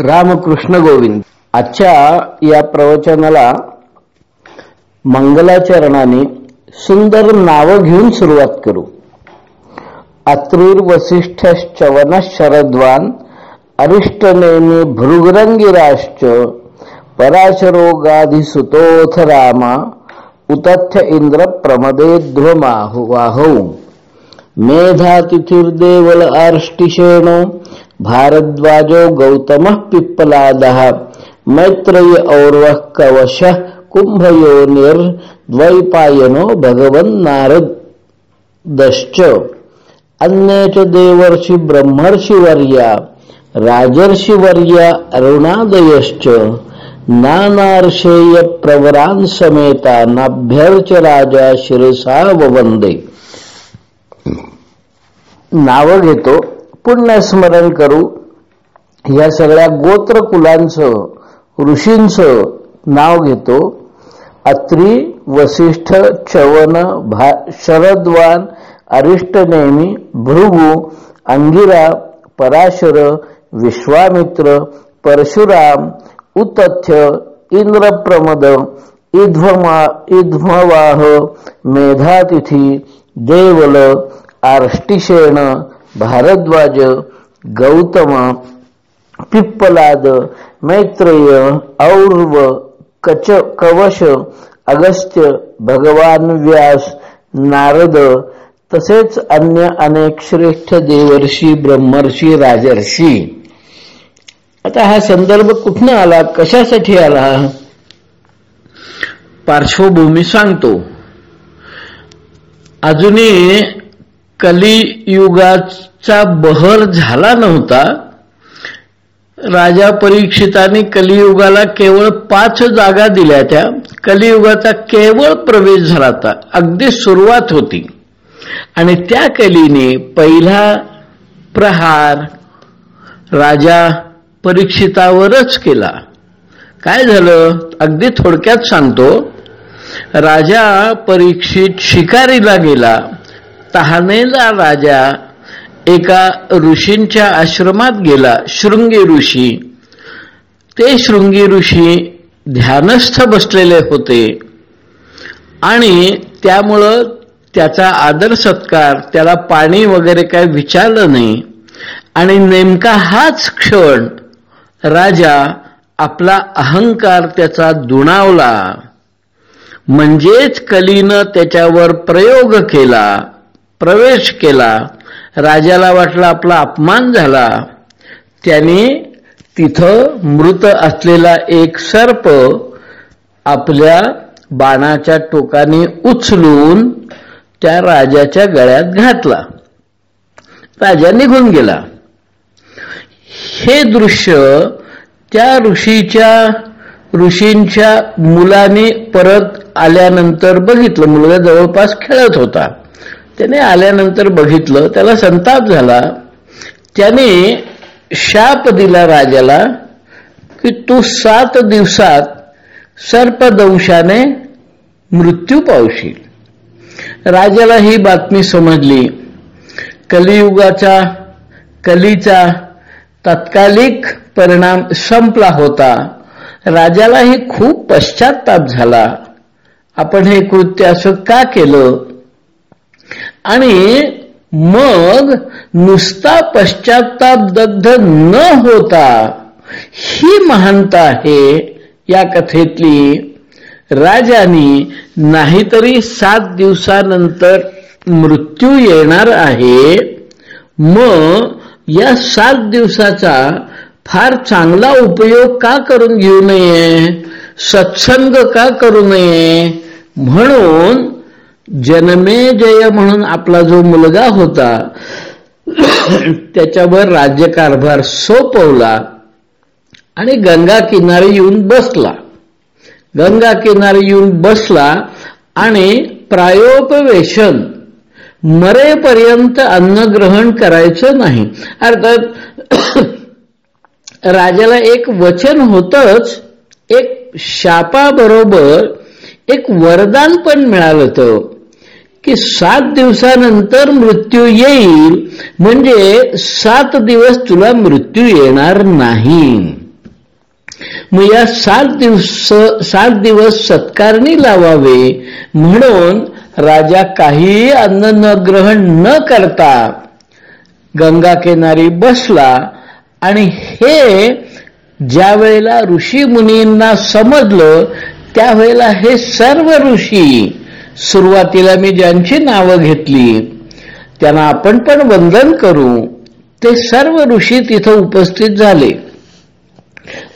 रामकृष्ण गोविंद. आजच्या या प्रवचनाला मंगलाचरणाने सुंदर नावं घेऊन सुरुवात करू. अत्रिर्वसिष्ठश्चवन शरद्वान अरिष्टनेमी भृगरंगिराश्च पराशरोगाधिसुतोथ रामा उतथ्य इंद्र प्रमदे ध्वमाहुवाहौ मेधातिथिर्देवल आर्ष्टिशेणो भारद्वाजो गौतमः पिप्पलादः मैत्रेय कुंभयो कवशः भगवन नारदश्च अन्ये च देवर्षि ब्रह्मर्षिवर्या राजर्षिवर्या अरुणादयश्च। नानार्षेय प्रवरान् समेता नाभ्यर्च राजा शिरसा ववन्दे। नाव घेतो। पुण्यस्मरण करू या सगळ्या गोत्र कुलांचं ऋषींचं नाव घेतो. अत्री वसिष्ठ चवन भा शरद्वान अरिष्टनेमी भृगु अंगिरा पराशर विश्वामित्र परशुराम उतथ्य इंद्रप्रमद इध्वमा इध्ववाह मेधातिथी देवल आर्ष्टिशेण भारद्वाज गौतम पिप्पलाद मैत्रेय और्व कच कवश अगस्त्य भगवान व्यास नारद तसेच अन्य अनेक श्रेष्ठ देवर्षी ब्रह्मर्षी राजर्षी. आता हा संदर्भ कुठनं आला? कशासाठी आला? पार्श्वभूमी सांगतो. अजूनही कलियुगाचा बहर झाला नव्हता. राजा परीक्षिताने कलियुगाला केवळ पाच जागा दिल्या त्या. कलियुगाचा केवळ प्रवेश झाला होता. अगदी सुरुवात होती. आणि त्या कलीने पहिला प्रहार राजा परीक्षितावरच केला. काय झालं? अगदी थोडक्यात सांगतो. राजा परीक्षित शिकारीला गेला. तहानेला राजा एका ऋषींच्या आश्रमात गेला शृंगी ऋषी. ते शृंगी ऋषी ध्यानस्थ बसलेले होते आणि त्यामुळं त्याचा आदर सत्कार त्याला पाणी वगैरे काय विचारलं नाही. आणि नेमका हाच क्षण राजा आपला अहंकार त्याचा दुणावला. म्हणजेच कलीनं त्याच्यावर प्रयोग केला. प्रवेश केला राजाला वाटला आपला अपमान झाला. त्याने तिथं मृत असलेला एक सर्प आपल्या बाणाच्या टोकाने उचलून त्या राजाच्या गळ्यात घातला. राजा निघून गेला. हे दृश्य त्या ऋषीच्या ऋषींच्या मुलाने परत आल्यानंतर बघितलं. मुलगा जवळपास खेळत होता. त्याने आल्यानंतर बघितलं त्याला संताप झाला. त्याने शाप दिला राजाला की तू सात दिवसात सर्पदंशाने मृत्यू पावशील. राजाला ही बातमी समजली. कलियुगाचा कलीचा तात्कालिक परिणाम संपला होता. राजालाही खूप पश्चाताप झाला. आपण हे कृत्य असं का केलं? आणि मग नुसता पश्चाताप दग्ध न होता ही महानता आहे या कथेतली. राजानी नाहीतरी सात दिवसानंतर मृत्यू येणार आहे. मग या सात दिवसाचा फार चांगला उपयोग का करून घेऊ नये? सत्संग का करू नये? म्हणून जनमे जय म्हणून आपला जो मुलगा होता त्याच्यावर राज्यकारभार सोपवला आणि गंगा किनारी येऊन बसला. गंगा किनारी येऊन बसला आणि प्रायोपवेशन मरेपर्यंत अन्न ग्रहण करायचं नाही. अर्थात राजाला एक वचन होतच एक शापाबरोबर एक वरदान पण मिळालं होतं. की सात दिवसानंतर मृत्यू येईल. म्हणजे सात दिवस तुला मृत्यू येणार नाही. मग या सात दिवस सात दिवस सत्कारणी लावावे. म्हणून राजा काही अन्न न ग्रहण न करता गंगा किनारी बसला आणि हे ज्या वेळेला ऋषी मुनींना समजलं त्यावेळेला हे सर्व ऋषी सुरुवातीला मी ज्यांची नावं घेतली त्यांना आपण पण वंदन करू. ते सर्व ऋषी तिथं उपस्थित झाले.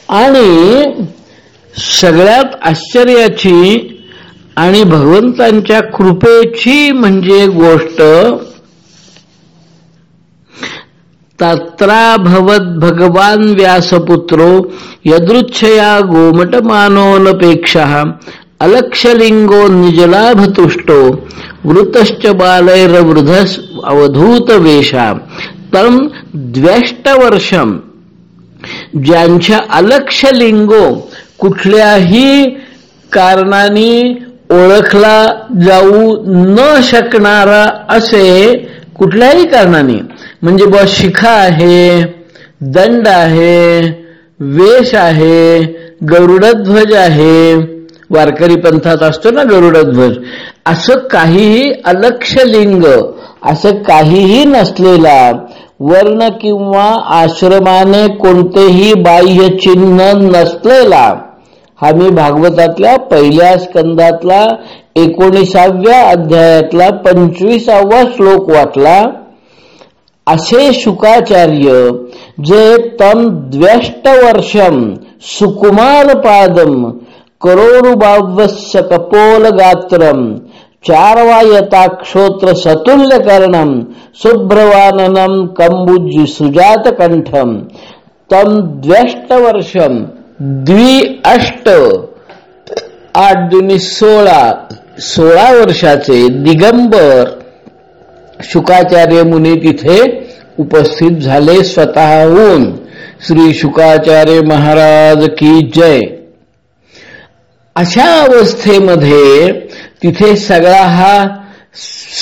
आणि सगळ्यात आश्चर्याची आणि भगवंतांच्या कृपेची म्हणजे गोष्ट तत्राभवत भगवान व्यासपुत्रो यदृच्छया गोमटमानोनपेक्षा अलक्षलिंगो निजलाभतुष्टो वृतश्च बालैरवृधस अवधूत वेशा तम द्वेष्टवर्षम ज्यांच्या अलक्षलिंगो कुठल्याही कारणाने ओळखला जाऊ न शकणारा असे कुठल्याही कारणाने म्हणजे बस शिखा आहे दंड आहे वेश आहे गरुडध्वज आहे वारकरी पंथात असतो ना गरुडध्वज. असं काहीही अलक्ष लिंग असं काहीही नसलेला वर्ण किंवा आश्रमाने कोणतेही बाह्य चिन्ह नसलेला हा मी भागवतातल्या पहिल्या स्कंदातला एकोणीसाव्या अध्यायातला पंचवीसावा श्लोक वाटला असे शुकाचार्य जे तम द्व्यष्ट वर्षम सुकुमार पादम करोडुबावस्य कपोलगात्रं चारवायताक्षोत्र सतुल्य कर्णम शुभ्रवाननम द्व्यष्ट द्वि अष्ट आठ दुनी सोळा सोळा वर्षाचे दिगंबर शुकाचार्य मुनी तिथे उपस्थित झाले स्वतःहून. श्री शुकाचार्य महाराज की जय. अशा अवस्थेमध्ये तिथे सगळा हा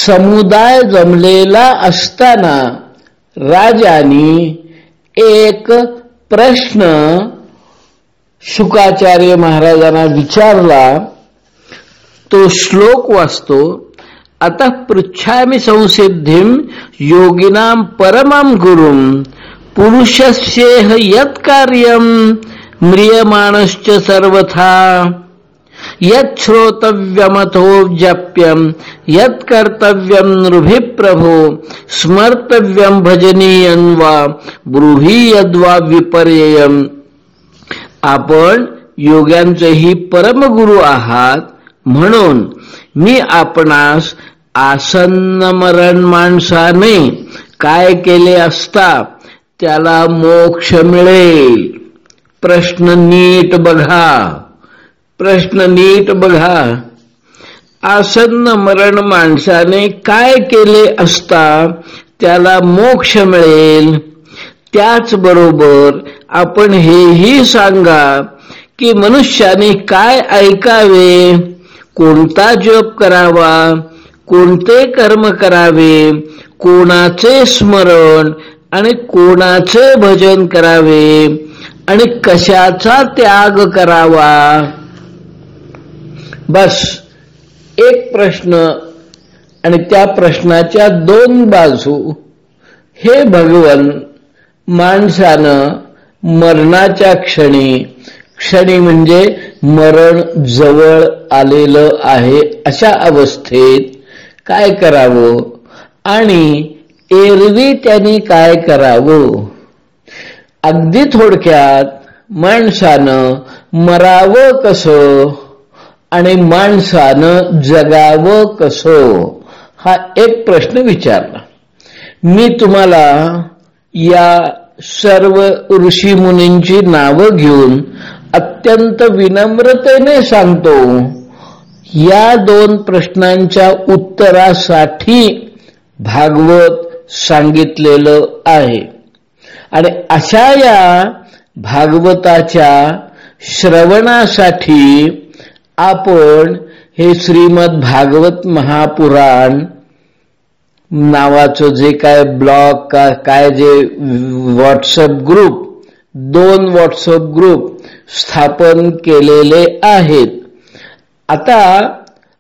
समुदाय जमलेला असताना राजानी एक प्रश्न शुकाचार्य महाराजांना विचारला. तो श्लोक वाचतो आता पृच्छामी संसिद्धिम योगिनाम परमं गुरुम पुरुषस्येह यत कार्यम म्रियमाणश्च सर्वथा। यत श्रोतव्यमथो जप्यम यत नृभि प्रभो स्मर्तव्यम भजनीयन वा ब्रूही यद्वा विपर्ययम। आपण योग्यांचेही परमगुरु आहात म्हणून मी आपणास आसन्न मरण माणसाने काय केले असता त्याला मोक्ष मिळेल. प्रश्न नीट बघा. प्रश्न नीट बघा. आसन्न मरण माणसाने काय केले असता त्याला मोक्ष मिळेल? त्याचबरोबर आपण हेही सांगा की मनुष्याने काय ऐकावे? कोणता जप करावा? कोणते कर्म करावे? कोणाचे स्मरण आणि कोणाचे भजन करावे? आणि कशाचा त्याग करावा? बस एक प्रश्न आणि त्या प्रश्नाच्या दोन बाजू. हे भगवन माणसानं मरणाच्या क्षणी क्षणी म्हणजे मरण जवळ आलेलं आहे अशा अवस्थेत काय करावं? आणि एरवी त्यांनी काय करावं? अगदी थोडक्यात माणसानं मरावं कसं? आणि माणसानं जगावं कसं? हा एक प्रश्न विचारला. मी तुम्हाला या सर्व ऋषी मुनींची नावं घेऊन अत्यंत विनम्रतेने सांगतो. या दोन प्रश्नांच्या उत्तरासाठी भागवत सांगितलेलं आहे. आणि अशा या भागवताच्या श्रवणासाठी आपण हे श्रीमद भागवत महापुराण नावाचं जे काय ब्लॉग का काय जे व्हॉट्सअप ग्रुप दोन व्हॉट्सअप ग्रुप स्थापन केलेले आहेत. आता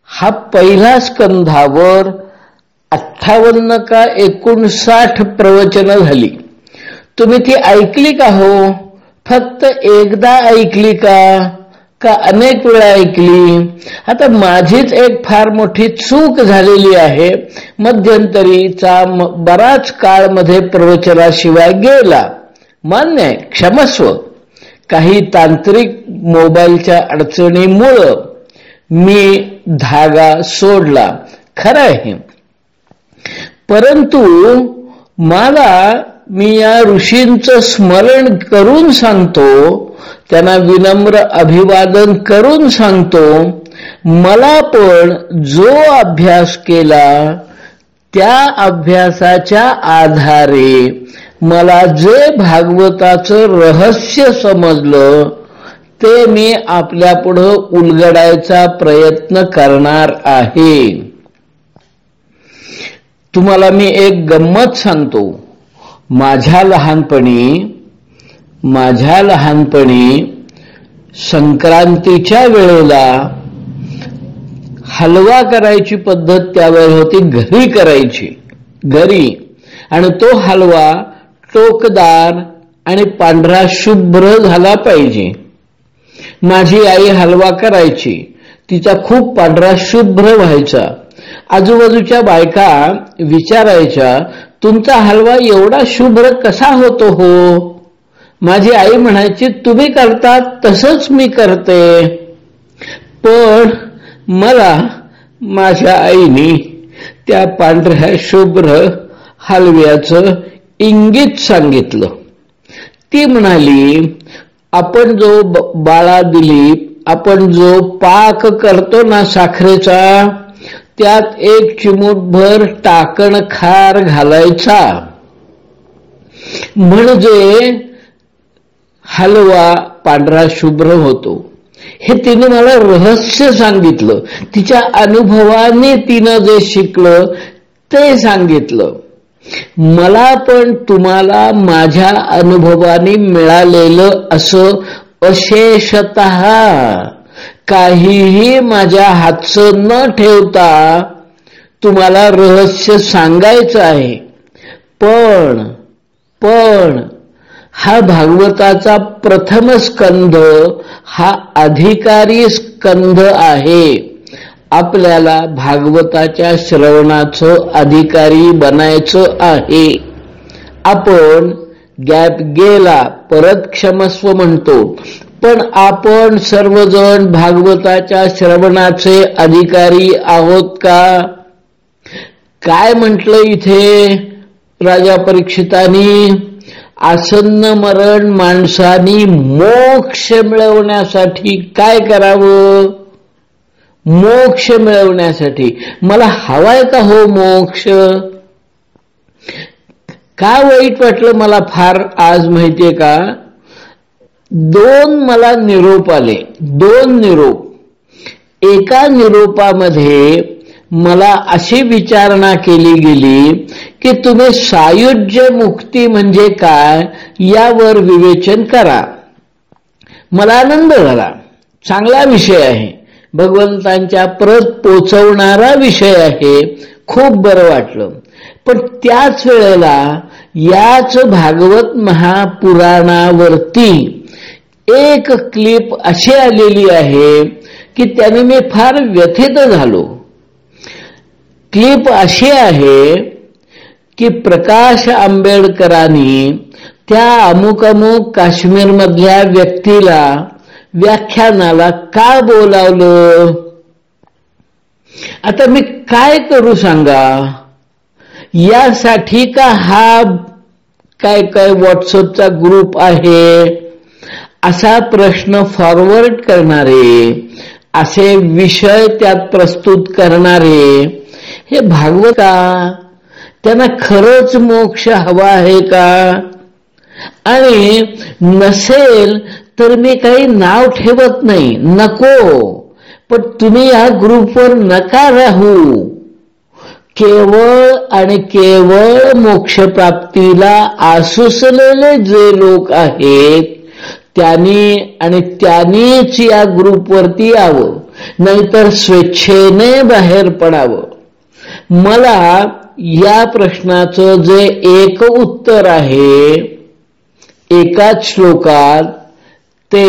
हा पहिला स्कंधावर अठ्ठावन्न का एकोणसाठ प्रवचन झाली. तुम्ही ती ऐकली का हो? फक्त एकदा ऐकली का? का अनेक वेळा ऐकली? आता माझीच एक फार मोठी चूक झालेली आहे. मध्यंतरीचा बराच काळमध्ये प्रवचनाशिवाय गेला. मान्य आहे क्षमस्व. काही तांत्रिक मोबाईलच्या अडचणीमुळं मी धागा सोडला. खरं आहे. परंतु मला मी या ऋषींचं स्मरण करून सांगतो त्यांना विनम्र अभिवादन करून सांगतो मला पण जो अभ्यास केला त्या अभ्यासाच्या आधारे मला जे भागवताचं रहस्य समजलं ते मी आपल्या पुढं उलगडायचा प्रयत्न करणार आहे. तुम्हाला मी एक गंमत सांगतो. माझ्या लहानपणी माझ्या लहानपणी संक्रांतीच्या वेळेला हलवा करायची पद्धत त्यावेळेस होती घरी करायची. घरी. आणि तो हलवा टोकदार आणि पांढरा शुभ्र झाला पाहिजे. माझी आई हलवा करायची. तिचा खूप पांढरा शुभ्र व्हायचा. आजूबाजूच्या बायका विचारायच्या तुमचा हलवा एवढा शुभ्र कसा होतो हो? माझी आई म्हणायची तुम्ही करता तसंच मी करते. पण मला माझ्या आईने त्या पांढऱ्या शुभ्र हलव्याचं इंगित सांगितलं. ती म्हणाली आपण जो बाळा दिली आपण जो पाक करतो ना साखरेचा त्यात एक चिमूटभर टाकण खार घालायचा. म्हणजे हलवा पांढरा शुभ्र होतो. हे तिने मला रहस्य सांगितलं. तिच्या अनुभवाने तिनं जे शिकलं ते सांगितलं. मला पण तुम्हाला माझ्या अनुभवाने मिळालेलं असं अशेषत. काहीही माझ्या हातचं न ठेवता तुम्हाला रहस्य सांगायचं आहे. पण पण हा भागवताचा प्रथम स्कंध हा अधिकारी स्कंध आहे. आपल्याला भागवताच्या श्रवणाचं अधिकारी बनायचं आहे. आपण गॅप गेला परत क्षमस्व म्हणतो. पण आपण सर्वजण भागवताच्या श्रवणाचे अधिकारी आहोत का? काय म्हटलं इथे राजा परीक्षितानी? आसन्न मरण माणसानी मोक्ष मिळवण्यासाठी काय करावं? मोक्ष मिळवण्यासाठी. मला हवाय का हो मोक्ष? का वाईट वाटलं मला फार आज माहितीये का? दोन मला निरोप आले. दोन निरोप. एका निरोपामध्ये मला अशी विचारणा केली गेली की तुम्ही सायुज्य मुक्ती म्हणजे काय यावर विवेचन करा. मला आनंद झाला. चांगला विषय आहे. भगवंतांच्या परत पोचवणारा विषय आहे. खूप बरं वाटलं. पण त्याच वेळेला याच भागवत महापुराणावरती एक क्लिप अशी आलेली आहे की त्याने मी फार व्यथित झालो. क्लिप अशी आहे की प्रकाश आंबेडकरांनी त्या अमुक अमुक काश्मीरमधल्या व्यक्तीला व्याख्यानाला का बोलावलं? आता मी काय करू सांगा? यासाठी का हा काय काय व्हॉट्सअपचा ग्रुप आहे? असा प्रश्न फॉरवर्ड करणारे असे विषय त्यात प्रस्तुत करणारे हे भागवता त्यांना खरंच मोक्ष हवा आहे का? आणि नसेल तर मी काही नाव ठेवत नाही. नको. पण तुम्ही या ग्रुपवर नका राहू. केवळ आणि केवळ मोक्षप्राप्तीला आसुसलेले जे लोक आहेत त्यांनी आणि त्यांनीच या ग्रुपवरती यावं. नाहीतर स्वेच्छेने बाहेर पडावं. मला या प्रश्नाचं जे एक उत्तर आहे एकाच श्लोकात ते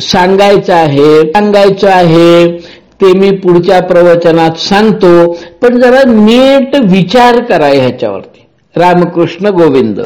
सांगायचं आहे सांगायचं आहे ते मी पुढच्या प्रवचनात सांगतो पण जरा नीट विचार करा ह्याच्यावरती. रामकृष्ण गोविंद.